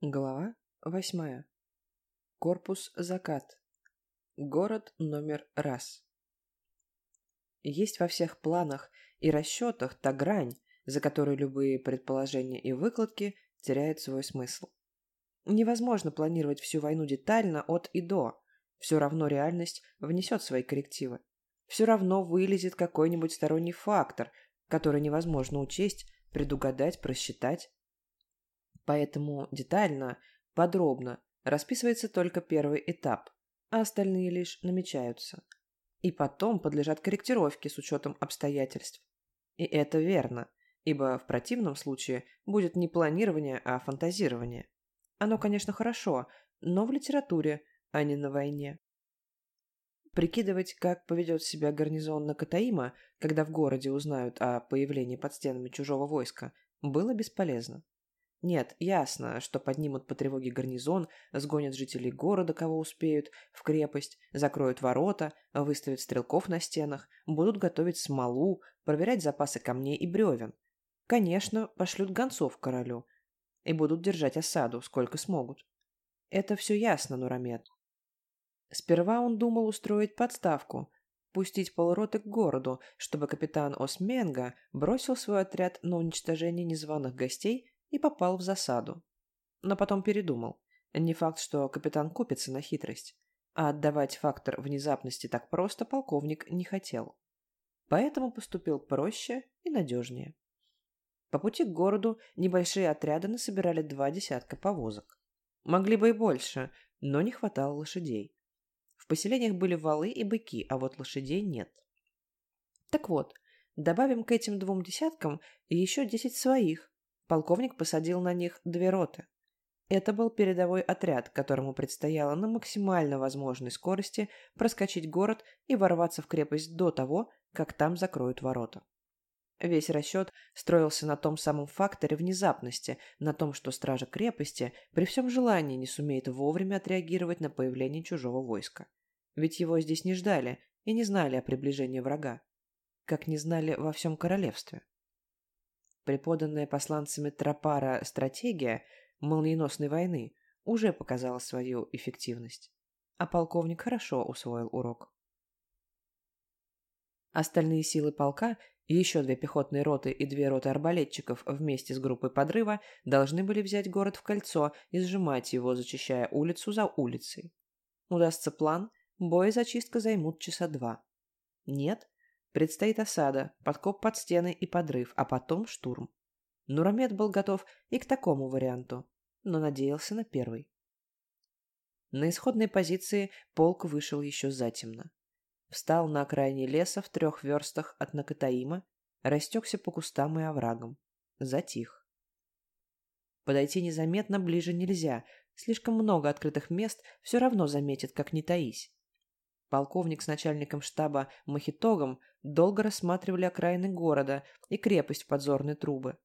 Глава восьмая. Корпус «Закат». Город номер раз. Есть во всех планах и расчетах та грань, за которой любые предположения и выкладки теряют свой смысл. Невозможно планировать всю войну детально от и до. Все равно реальность внесет свои коррективы. Все равно вылезет какой-нибудь сторонний фактор, который невозможно учесть, предугадать, просчитать. Поэтому детально, подробно расписывается только первый этап, а остальные лишь намечаются. И потом подлежат корректировке с учетом обстоятельств. И это верно, ибо в противном случае будет не планирование, а фантазирование. Оно, конечно, хорошо, но в литературе, а не на войне. Прикидывать, как поведет себя гарнизон на Катаима, когда в городе узнают о появлении под стенами чужого войска, было бесполезно. Нет, ясно, что поднимут по тревоге гарнизон, сгонят жителей города, кого успеют, в крепость, закроют ворота, выставят стрелков на стенах, будут готовить смолу, проверять запасы камней и бревен. Конечно, пошлют гонцов к королю и будут держать осаду, сколько смогут. Это все ясно, Нурамед. Сперва он думал устроить подставку, пустить полроты к городу, чтобы капитан Осменга бросил свой отряд на уничтожение незваных гостей и попал в засаду. Но потом передумал. Не факт, что капитан купится на хитрость. А отдавать фактор внезапности так просто полковник не хотел. Поэтому поступил проще и надежнее. По пути к городу небольшие отряды насобирали два десятка повозок. Могли бы и больше, но не хватало лошадей. В поселениях были валы и быки, а вот лошадей нет. Так вот, добавим к этим двум десяткам еще десять своих, Полковник посадил на них две роты. Это был передовой отряд, которому предстояло на максимально возможной скорости проскочить город и ворваться в крепость до того, как там закроют ворота. Весь расчет строился на том самом факторе внезапности, на том, что стража крепости при всем желании не сумеет вовремя отреагировать на появление чужого войска. Ведь его здесь не ждали и не знали о приближении врага, как не знали во всем королевстве. Преподанная посланцами Тропара стратегия молниеносной войны уже показала свою эффективность, а полковник хорошо усвоил урок. Остальные силы полка, еще две пехотные роты и две роты арбалетчиков вместе с группой подрыва должны были взять город в кольцо и сжимать его, зачищая улицу за улицей. Удастся план, бой и зачистка займут часа два. Нет, Предстоит осада, подкоп под стены и подрыв, а потом штурм. Нурамед был готов и к такому варианту, но надеялся на первый. На исходной позиции полк вышел еще затемно. Встал на окраине леса в трех верстах от Накатаима, растекся по кустам и оврагам. Затих. Подойти незаметно ближе нельзя, слишком много открытых мест все равно заметит, как не таись. Полковник с начальником штаба Махитогом долго рассматривали окраины города и крепость в подзорные трубы.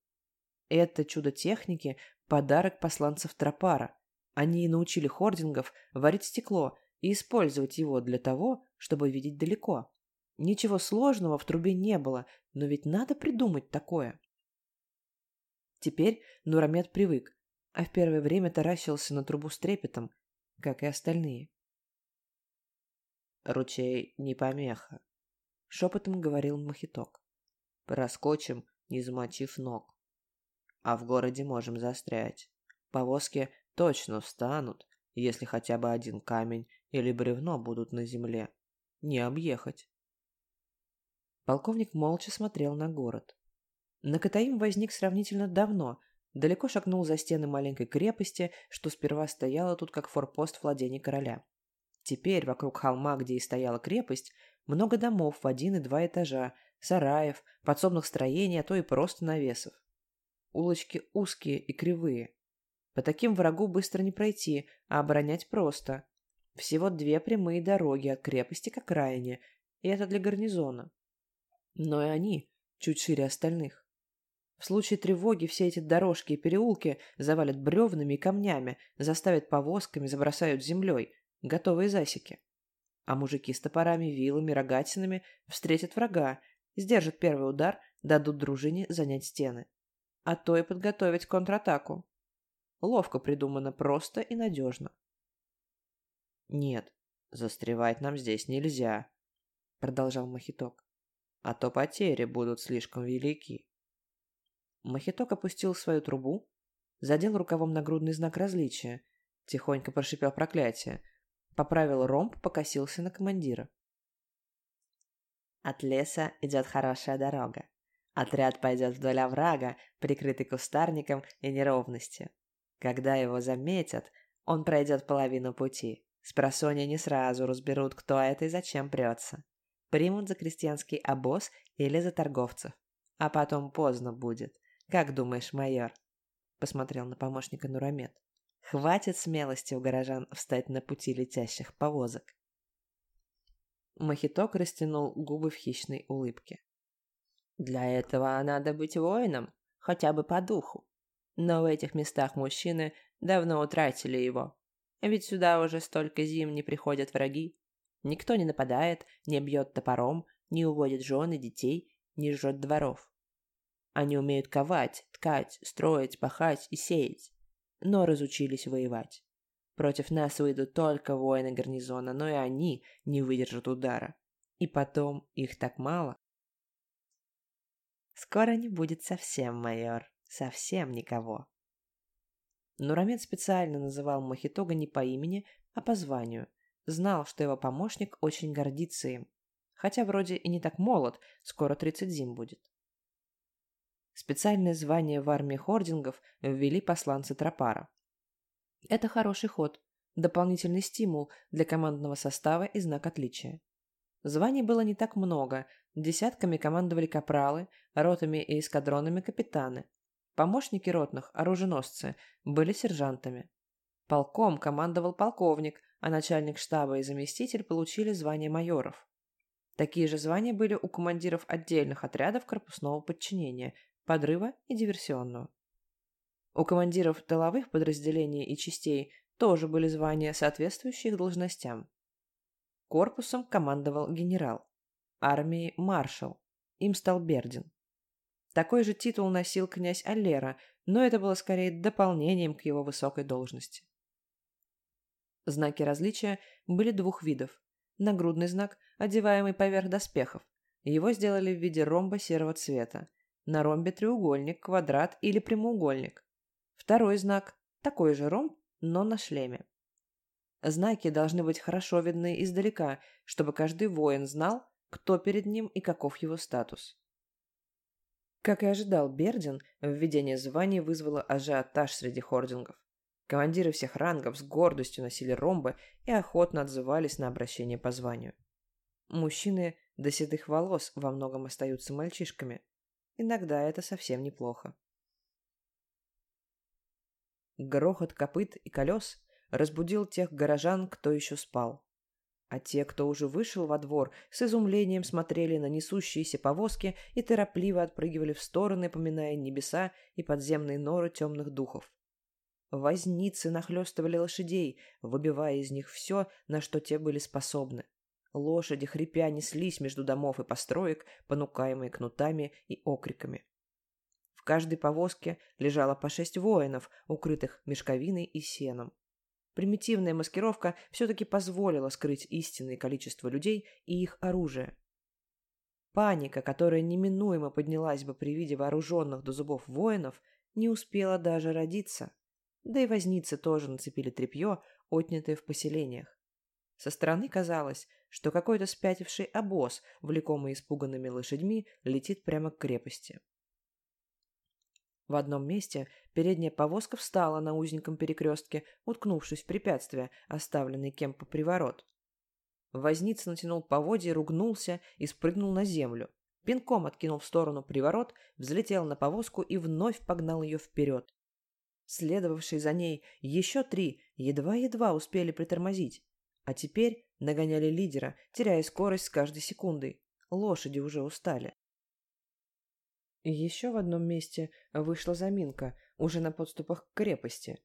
Это чудо техники – подарок посланцев Тропара. Они научили хордингов варить стекло и использовать его для того, чтобы видеть далеко. Ничего сложного в трубе не было, но ведь надо придумать такое. Теперь Нурамед привык, а в первое время таращился на трубу с трепетом, как и остальные. Ручей не помеха. Шепотом говорил Махиток. Проскочим, не замочив ног. А в городе можем застрять. Повозки точно встанут, если хотя бы один камень или бревно будут на земле. Не объехать. Полковник молча смотрел на город. Накатаим возник сравнительно давно, далеко шагнул за стены маленькой крепости, что сперва стояла тут как форпост владений короля. Теперь вокруг холма, где и стояла крепость, много домов в один и два этажа, сараев, подсобных строений, а то и просто навесов. Улочки узкие и кривые. По таким врагу быстро не пройти, а оборонять просто. Всего две прямые дороги от крепости к окраине, и это для гарнизона. Но и они чуть шире остальных. В случае тревоги все эти дорожки и переулки завалят бревнами и камнями, заставят повозками, забросают землей, готовые засеки. А мужики с топорами, вилами, рогатинами встретят врага, сдержат первый удар, дадут дружине занять стены. А то и подготовить контратаку. Ловко придумано, просто и надежно. «Нет, застревать нам здесь нельзя», — продолжал Махиток. «А то потери будут слишком велики». Махиток опустил свою трубу, задел рукавом нагрудный знак различия, тихонько прошипел проклятие, поправил ромб, покосился на командира. От леса идет хорошая дорога. Отряд пойдет вдоль оврага, прикрытый кустарником и неровностью. Когда его заметят, он пройдет половину пути. Спросонья не сразу разберут, кто это и зачем прется. Примут за крестьянский обоз или за торговцев. А потом поздно будет. Как думаешь, майор? Посмотрел на помощника Нурамед. Хватит смелости у горожан встать на пути летящих повозок. Махиток растянул губы в хищной улыбке. Для этого надо быть воином, хотя бы по духу. Но в этих местах мужчины давно утратили его. Ведь сюда уже столько зим не приходят враги. Никто не нападает, не бьет топором, не уводит жен и детей, не жжет дворов. Они умеют ковать, ткать, строить, пахать и сеять, но разучились воевать. Против нас выйдут только воины гарнизона, но и они не выдержат удара. И потом их так мало. Скоро не будет совсем, майор. Совсем никого. Нурамед специально называл Махитога не по имени, а по званию. Знал, что его помощник очень гордится им. Хотя вроде и не так молод, скоро 30 зим будет. Специальное звание в армии хордингов ввели посланцы Тропара. Это хороший ход, дополнительный стимул для командного состава и знак отличия. Званий было не так много, десятками командовали капралы, ротами и эскадронами капитаны. Помощники ротных, оруженосцы, были сержантами. Полком командовал полковник, а начальник штаба и заместитель получили звание майоров. Такие же звания были у командиров отдельных отрядов корпусного подчинения, подрыва и диверсионного. У командиров тыловых подразделений и частей тоже были звания, соответствующие их должностям. Корпусом командовал генерал, армией – маршал, им стал Бердин. Такой же титул носил князь Аллера, но это было скорее дополнением к его высокой должности. Знаки различия были двух видов. Нагрудный знак, одеваемый поверх доспехов. Его сделали в виде ромба серого цвета. На ромбе треугольник, квадрат или прямоугольник. Второй знак – такой же ромб, но на шлеме. Знаки должны быть хорошо видны издалека, чтобы каждый воин знал, кто перед ним и каков его статус. Как и ожидал Бердин, введение званий вызвало ажиотаж среди хордингов. Командиры всех рангов с гордостью носили ромбы и охотно отзывались на обращение по званию. Мужчины до седых волос во многом остаются мальчишками. Иногда это совсем неплохо. Грохот копыт и колес разбудил тех горожан, кто еще спал. А те, кто уже вышел во двор, с изумлением смотрели на несущиеся повозки и торопливо отпрыгивали в стороны, поминая небеса и подземные норы темных духов. Возницы нахлестывали лошадей, выбивая из них все, на что те были способны. Лошади, хрипя, неслись между домов и построек, понукаемые кнутами и окриками. В каждой повозке лежало по шесть воинов, укрытых мешковиной и сеном. Примитивная маскировка все-таки позволила скрыть истинное количество людей и их оружие. Паника, которая неминуемо поднялась бы при виде вооруженных до зубов воинов, не успела даже родиться. Да и возницы тоже нацепили тряпье, отнятое в поселениях. Со стороны казалось, что какой-то спятивший обоз, влекомый испуганными лошадьми, летит прямо к крепости. В одном месте передняя повозка встала на узеньком перекрестке, уткнувшись в препятствие, оставленное кем по приворот. Возница натянул поводья, ругнулся и спрыгнул на землю. Пинком откинул в сторону приворот, взлетел на повозку и вновь погнал ее вперед. Следовавшие за ней еще три едва-едва успели притормозить. А теперь нагоняли лидера, теряя скорость с каждой секундой. Лошади уже устали. Еще в одном месте вышла заминка, уже на подступах к крепости.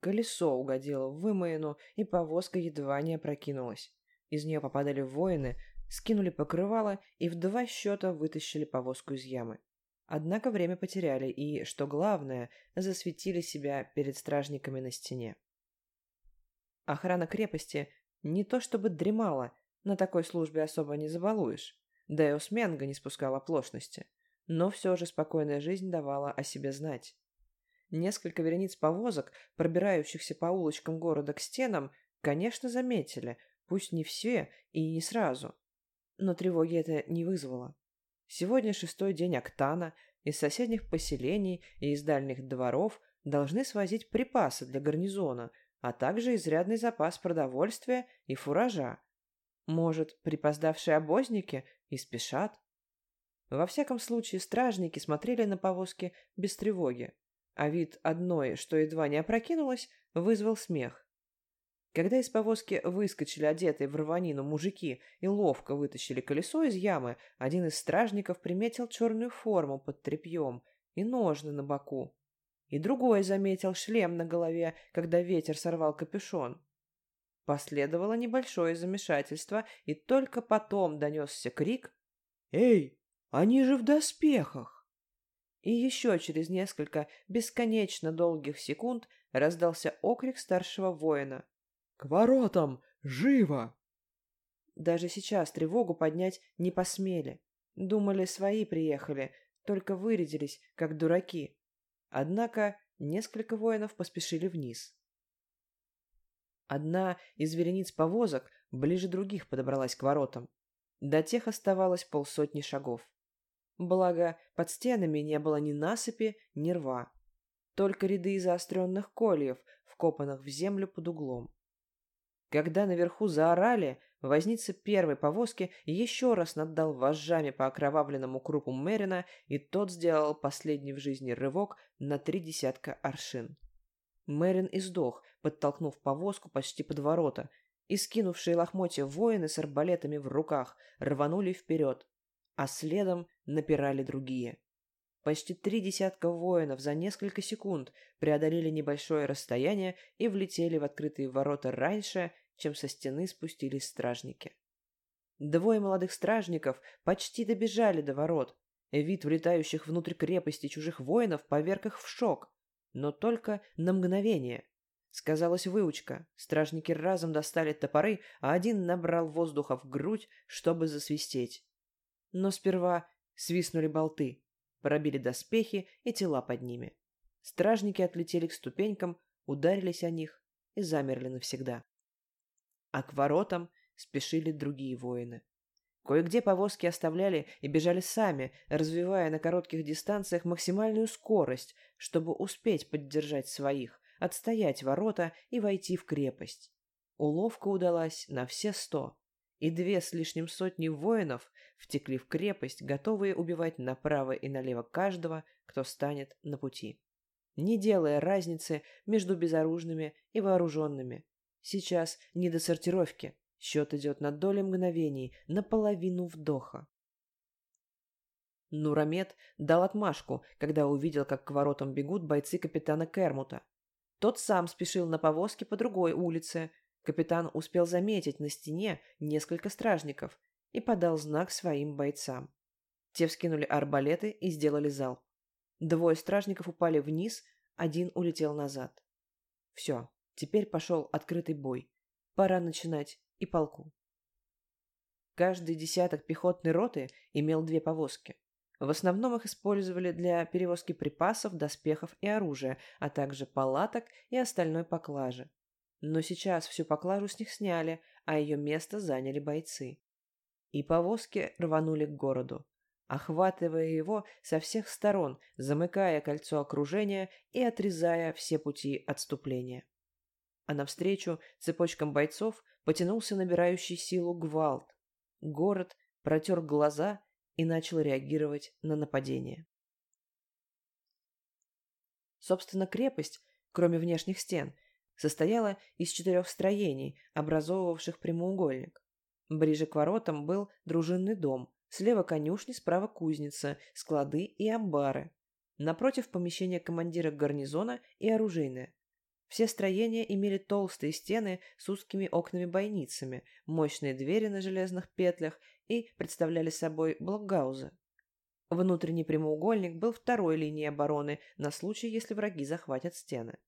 Колесо угодило в вымоину, и повозка едва не опрокинулась. Из нее попадали воины, скинули покрывало и в два счета вытащили повозку из ямы. Однако время потеряли и, что главное, засветили себя перед стражниками на стене. Охрана крепости не то чтобы дремала, на такой службе особо не забалуешь, да и Осменга не спускала оплошности, но все же спокойная жизнь давала о себе знать. Несколько верениц повозок, пробирающихся по улочкам города к стенам, конечно, заметили, пусть не все и не сразу. Но тревоги это не вызвало. Сегодня шестой день октана, из соседних поселений и из дальних дворов должны свозить припасы для гарнизона, а также изрядный запас продовольствия и фуража. Может, припоздавшие обозники и спешат? Во всяком случае, стражники смотрели на повозки без тревоги, а вид одной, что едва не опрокинулась, вызвал смех. Когда из повозки выскочили одетые в рванину мужики и ловко вытащили колесо из ямы, один из стражников приметил черную форму под тряпьем и ножны на боку. И другой заметил шлем на голове, когда ветер сорвал капюшон. Последовало небольшое замешательство, и только потом донесся крик «Эй, они же в доспехах!» И еще через несколько бесконечно долгих секунд раздался окрик старшего воина. «К воротам! Живо!» Даже сейчас тревогу поднять не посмели. Думали, свои приехали, только вырядились, как дураки. Однако несколько воинов поспешили вниз. Одна из верениц повозок ближе других подобралась к воротам. До тех оставалось полсотни шагов. Благо, под стенами не было ни насыпи, ни рва. Только ряды заостренных кольев, вкопанных в землю под углом. Когда наверху заорали, возница первой повозки еще раз наддал вожжами по окровавленному крупу Мерина, и тот сделал последний в жизни рывок на три десятка аршин. Мерин издох, подтолкнув повозку почти под ворота, и скинувшие лохмотья воины с арбалетами в руках рванули вперед, а следом напирали другие. Почти три десятка воинов за несколько секунд преодолели небольшое расстояние и влетели в открытые ворота раньше, чем со стены спустились стражники. Двое молодых стражников почти добежали до ворот. Вид влетающих внутрь крепости чужих воинов поверг их в шок, но только на мгновение. Сказалась выучка. Стражники разом достали топоры, а один набрал воздуха в грудь, чтобы засвистеть. Но сперва свистнули болты, пробили доспехи и тела под ними. Стражники отлетели к ступенькам, ударились о них и замерли навсегда а к воротам спешили другие воины. Кое-где повозки оставляли и бежали сами, развивая на коротких дистанциях максимальную скорость, чтобы успеть поддержать своих, отстоять ворота и войти в крепость. Уловка удалась на все сто, и две с лишним сотни воинов втекли в крепость, готовые убивать направо и налево каждого, кто станет на пути, не делая разницы между безоружными и вооруженными, Сейчас не до сортировки. Счет идет на доли мгновений, на половину вдоха. Нурамед дал отмашку, когда увидел, как к воротам бегут бойцы капитана Кермута. Тот сам спешил на повозке по другой улице. Капитан успел заметить на стене несколько стражников и подал знак своим бойцам. Те вскинули арбалеты и сделали залп. Двое стражников упали вниз, один улетел назад. Все, Теперь пошел открытый бой. Пора начинать и полку. Каждый десяток пехотной роты имел две повозки. В основном их использовали для перевозки припасов, доспехов и оружия, а также палаток и остальной поклажи. Но сейчас всю поклажу с них сняли, а ее место заняли бойцы. И повозки рванули к городу, охватывая его со всех сторон, замыкая кольцо окружения и отрезая все пути отступления а навстречу цепочкам бойцов потянулся набирающий силу гвалт. Город протер глаза и начал реагировать на нападение. Собственно, крепость, кроме внешних стен, состояла из четырех строений, образовывавших прямоугольник. Ближе к воротам был дружинный дом, слева конюшни, справа кузница, склады и амбары. Напротив помещение командира гарнизона и оружейное. Все строения имели толстые стены с узкими окнами-бойницами, мощные двери на железных петлях и представляли собой блокгаузы. Внутренний прямоугольник был второй линией обороны на случай, если враги захватят стены.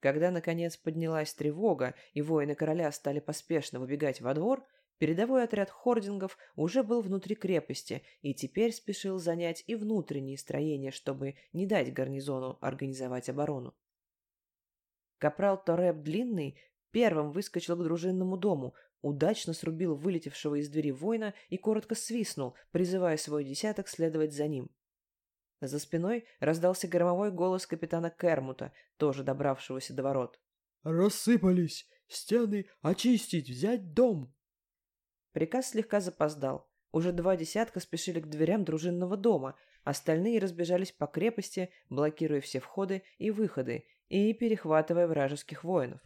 Когда, наконец, поднялась тревога, и воины короля стали поспешно выбегать во двор, передовой отряд хордингов уже был внутри крепости и теперь спешил занять и внутренние строения, чтобы не дать гарнизону организовать оборону. Капрал Тореп Длинный первым выскочил к дружинному дому, удачно срубил вылетевшего из двери воина и коротко свистнул, призывая свой десяток следовать за ним. За спиной раздался громовой голос капитана Кермута, тоже добравшегося до ворот. «Рассыпались! Стены очистить! Взять дом!» Приказ слегка запоздал. Уже два десятка спешили к дверям дружинного дома, остальные разбежались по крепости, блокируя все входы и выходы и перехватывая вражеских воинов.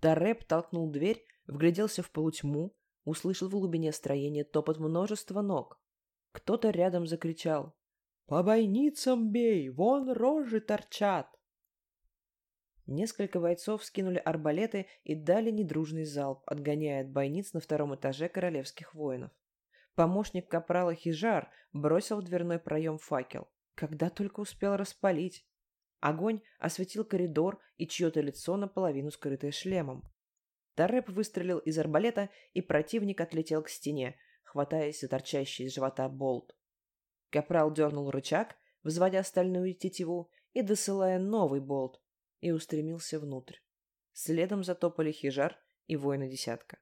Тареп толкнул дверь, вгляделся в полутьму, услышал в глубине строения топот множества ног. Кто-то рядом закричал. «По бойницам бей! Вон рожи торчат!» Несколько бойцов скинули арбалеты и дали недружный залп, отгоняя от бойниц на втором этаже королевских воинов. Помощник капрала Хижар бросил в дверной проем факел. Когда только успел распалить. Огонь осветил коридор и чье-то лицо наполовину скрытое шлемом. Тареп выстрелил из арбалета, и противник отлетел к стене, хватаясь за торчащий из живота болт. Капрал дернул рычаг, взводя стальную тетиву и досылая новый болт, и устремился внутрь. Следом затопали хижар и воины десятка.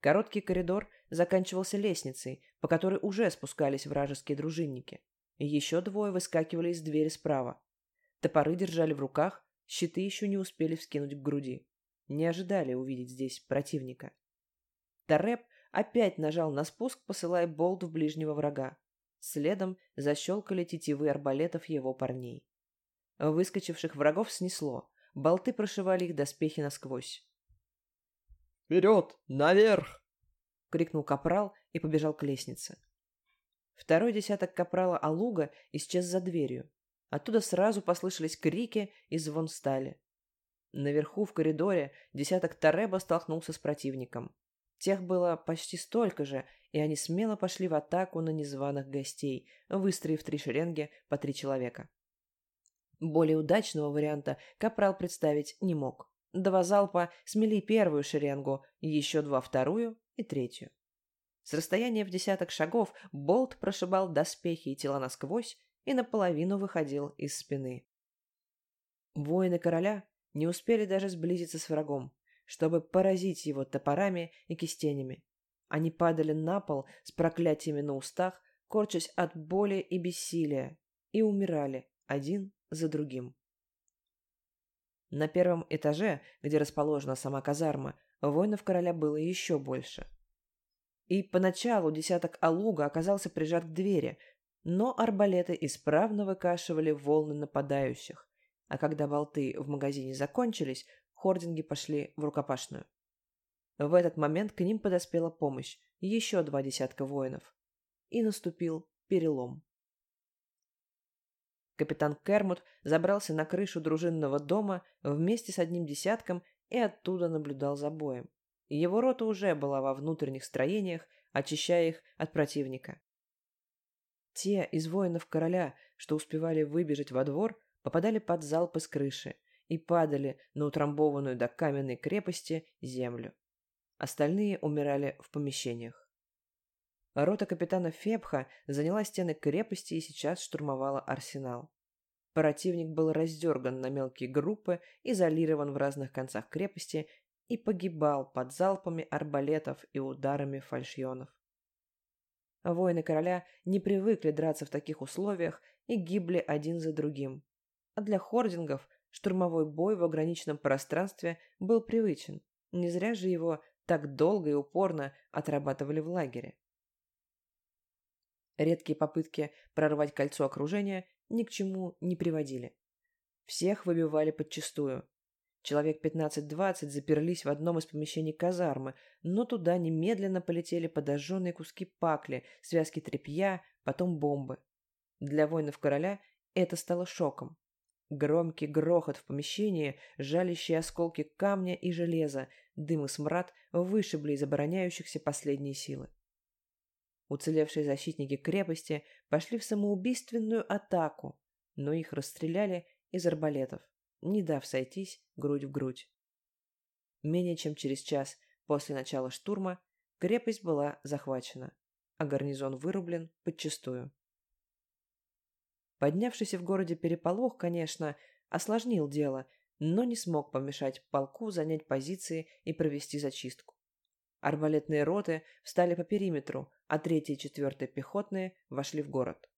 Короткий коридор заканчивался лестницей, по которой уже спускались вражеские дружинники. Еще двое выскакивали из двери справа. Топоры держали в руках, щиты еще не успели вскинуть к груди. Не ожидали увидеть здесь противника. Тареп опять нажал на спуск, посылая болт в ближнего врага. Следом защелкали тетивы арбалетов его парней. Выскочивших врагов снесло. Болты прошивали их доспехи насквозь. «Вперед! Наверх!» — крикнул капрал и побежал к лестнице. Второй десяток капрала Алуга исчез за дверью. Оттуда сразу послышались крики и звон стали. Наверху в коридоре десяток Тареба столкнулся с противником. Тех было почти столько же, и они смело пошли в атаку на незваных гостей, выстроив три шеренги по три человека. Более удачного варианта Капрал представить не мог. Два залпа смели первую шеренгу, еще два вторую и третью. С расстояния в десяток шагов болт прошибал доспехи и тела насквозь и наполовину выходил из спины. Воины короля не успели даже сблизиться с врагом, чтобы поразить его топорами и кистенями. Они падали на пол с проклятиями на устах, корчась от боли и бессилия, и умирали один за другим. На первом этаже, где расположена сама казарма, воинов короля было еще больше. И поначалу десяток Алуга оказался прижат к двери, но арбалеты исправно выкашивали волны нападающих, а когда болты в магазине закончились, хординги пошли в рукопашную. В этот момент к ним подоспела помощь, еще два десятка воинов. И наступил перелом. Капитан Кермут забрался на крышу дружинного дома вместе с одним десятком и оттуда наблюдал за боем. Его рота уже была во внутренних строениях, очищая их от противника. Те из воинов короля, что успевали выбежать во двор, попадали под залпы с крыши и падали на утрамбованную до каменной крепости землю. Остальные умирали в помещениях. Рота капитана Фебха заняла стены крепости и сейчас штурмовала арсенал. Противник был раздерган на мелкие группы, изолирован в разных концах крепости и погибал под залпами арбалетов и ударами фальшьонов. Воины короля не привыкли драться в таких условиях и гибли один за другим. А для хордингов штурмовой бой в ограниченном пространстве был привычен. Не зря же его так долго и упорно отрабатывали в лагере. Редкие попытки прорвать кольцо окружения ни к чему не приводили. Всех выбивали подчистую. Человек 15-20 заперлись в одном из помещений казармы, но туда немедленно полетели подожженные куски пакли, связки тряпья, потом бомбы. Для воинов короля это стало шоком. Громкий грохот в помещении, жалящие осколки камня и железа, дым и смрад вышибли из обороняющихся последние силы. Уцелевшие защитники крепости пошли в самоубийственную атаку, но их расстреляли из арбалетов, не дав сойтись грудь в грудь. Менее чем через час после начала штурма крепость была захвачена, а гарнизон вырублен подчистую. Поднявшийся в городе переполох, конечно, осложнил дело, но не смог помешать полку занять позиции и провести зачистку. Арбалетные роты встали по периметру, а третья и четвертая пехотные вошли в город.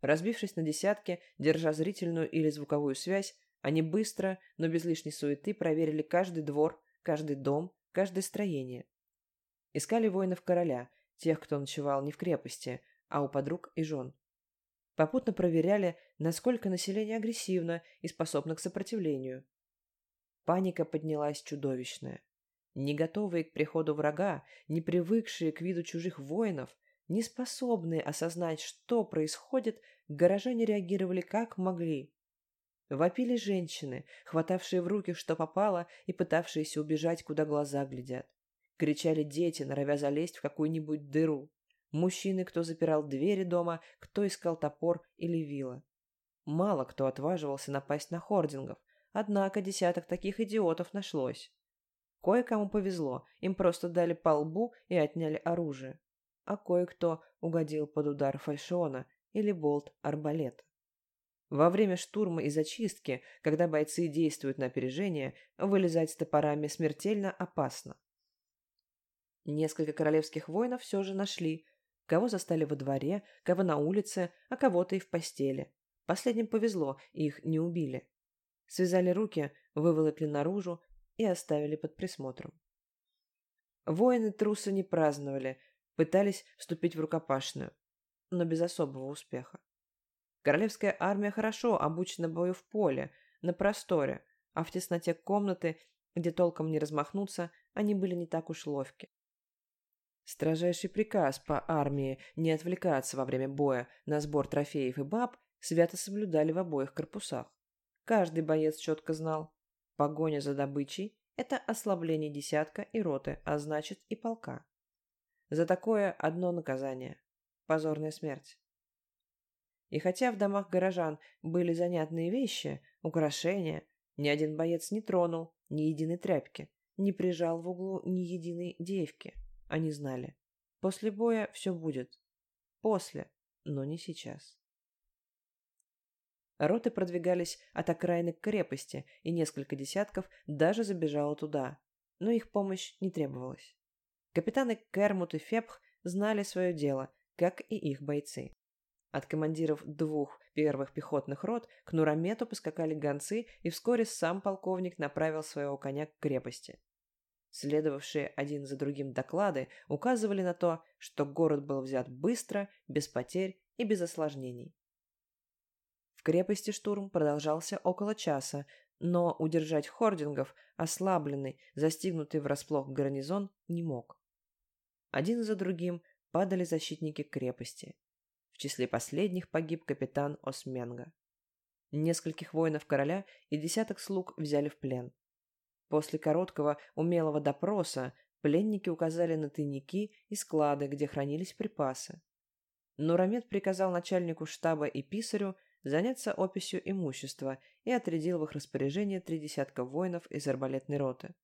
Разбившись на десятки, держа зрительную или звуковую связь, они быстро, но без лишней суеты проверили каждый двор, каждый дом, каждое строение. Искали воинов короля, тех, кто ночевал не в крепости, а у подруг и жен. Попутно проверяли, насколько население агрессивно и способно к сопротивлению. Паника поднялась чудовищная. Не готовые к приходу врага, не привыкшие к виду чужих воинов, не способные осознать, что происходит, горожане реагировали как могли. Вопили женщины, хватавшие в руки что попало и пытавшиеся убежать, куда глаза глядят. Кричали дети, норовя залезть в какую-нибудь дыру. Мужчины, кто запирал двери дома, кто искал топор или вила. Мало кто отваживался напасть на хордингов, однако десяток таких идиотов нашлось. Кое-кому повезло, им просто дали по лбу и отняли оружие. А кое-кто угодил под удар фальшиона или болт арбалета. Во время штурма и зачистки, когда бойцы действуют на опережение, вылезать с топорами смертельно опасно. Несколько королевских воинов все же нашли, Кого застали во дворе, кого на улице, а кого-то и в постели. Последним повезло, их не убили. Связали руки, выволокли наружу и оставили под присмотром. Воины трусы не праздновали, пытались вступить в рукопашную, но без особого успеха. Королевская армия хорошо обучена бою в поле, на просторе, а в тесноте комнаты, где толком не размахнуться, они были не так уж ловки. Строжайший приказ по армии не отвлекаться во время боя на сбор трофеев и баб свято соблюдали в обоих корпусах. Каждый боец четко знал, погоня за добычей – это ослабление десятка и роты, а значит и полка. За такое одно наказание – позорная смерть. И хотя в домах горожан были занятные вещи, украшения, ни один боец не тронул ни единой тряпки, не прижал в углу ни единой девки – они знали. После боя все будет. После, но не сейчас. Роты продвигались от окраины к крепости, и несколько десятков даже забежало туда. Но их помощь не требовалась. Капитаны Кермут и Фепх знали свое дело, как и их бойцы. От командиров двух первых пехотных рот к Нурамету поскакали гонцы, и вскоре сам полковник направил своего коня к крепости. Следовавшие один за другим доклады указывали на то, что город был взят быстро, без потерь и без осложнений. В крепости штурм продолжался около часа, но удержать хордингов, ослабленный, застигнутый врасплох гарнизон, не мог. Один за другим падали защитники крепости. В числе последних погиб капитан Осменга. Нескольких воинов короля и десяток слуг взяли в плен. После короткого, умелого допроса пленники указали на тайники и склады, где хранились припасы. Нурамед приказал начальнику штаба и писарю заняться описью имущества и отрядил в их распоряжение три десятка воинов из арбалетной роты.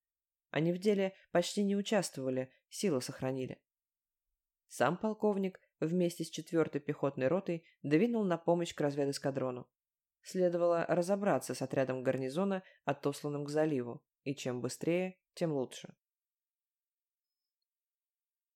Они в деле почти не участвовали, силы сохранили. Сам полковник вместе с четвертой пехотной ротой двинул на помощь к разведэскадрону. Следовало разобраться с отрядом гарнизона, отосланным к заливу. И чем быстрее, тем лучше.